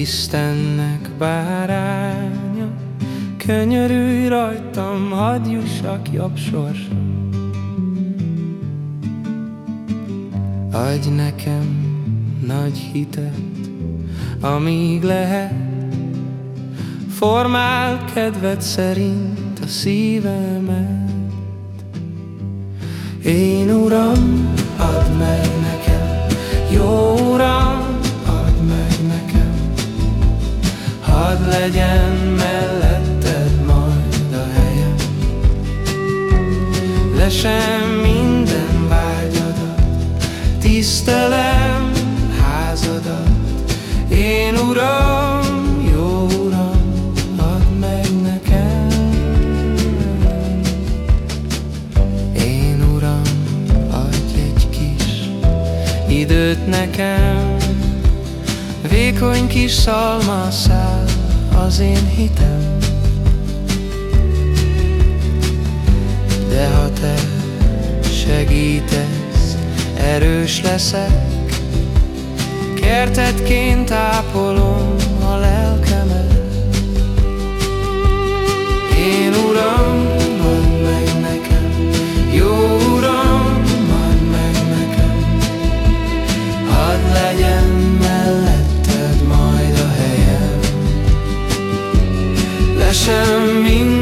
Istennek báránya, Könyörülj rajtam, hadd jussak jobb sorsa. Adj nekem nagy hitet, amíg lehet, Formál kedved szerint a szívemet. Én Uram, hadd legyen melletted majd a helyem. Lesem minden vágyadat, tisztelem házadat, én Uram, jó Uram, add meg nekem. Én Uram, adj egy kis időt nekem, Vékony kis szalmaszál az én hitem. De ha te segítesz, erős leszek, Kertetként ápolom 生命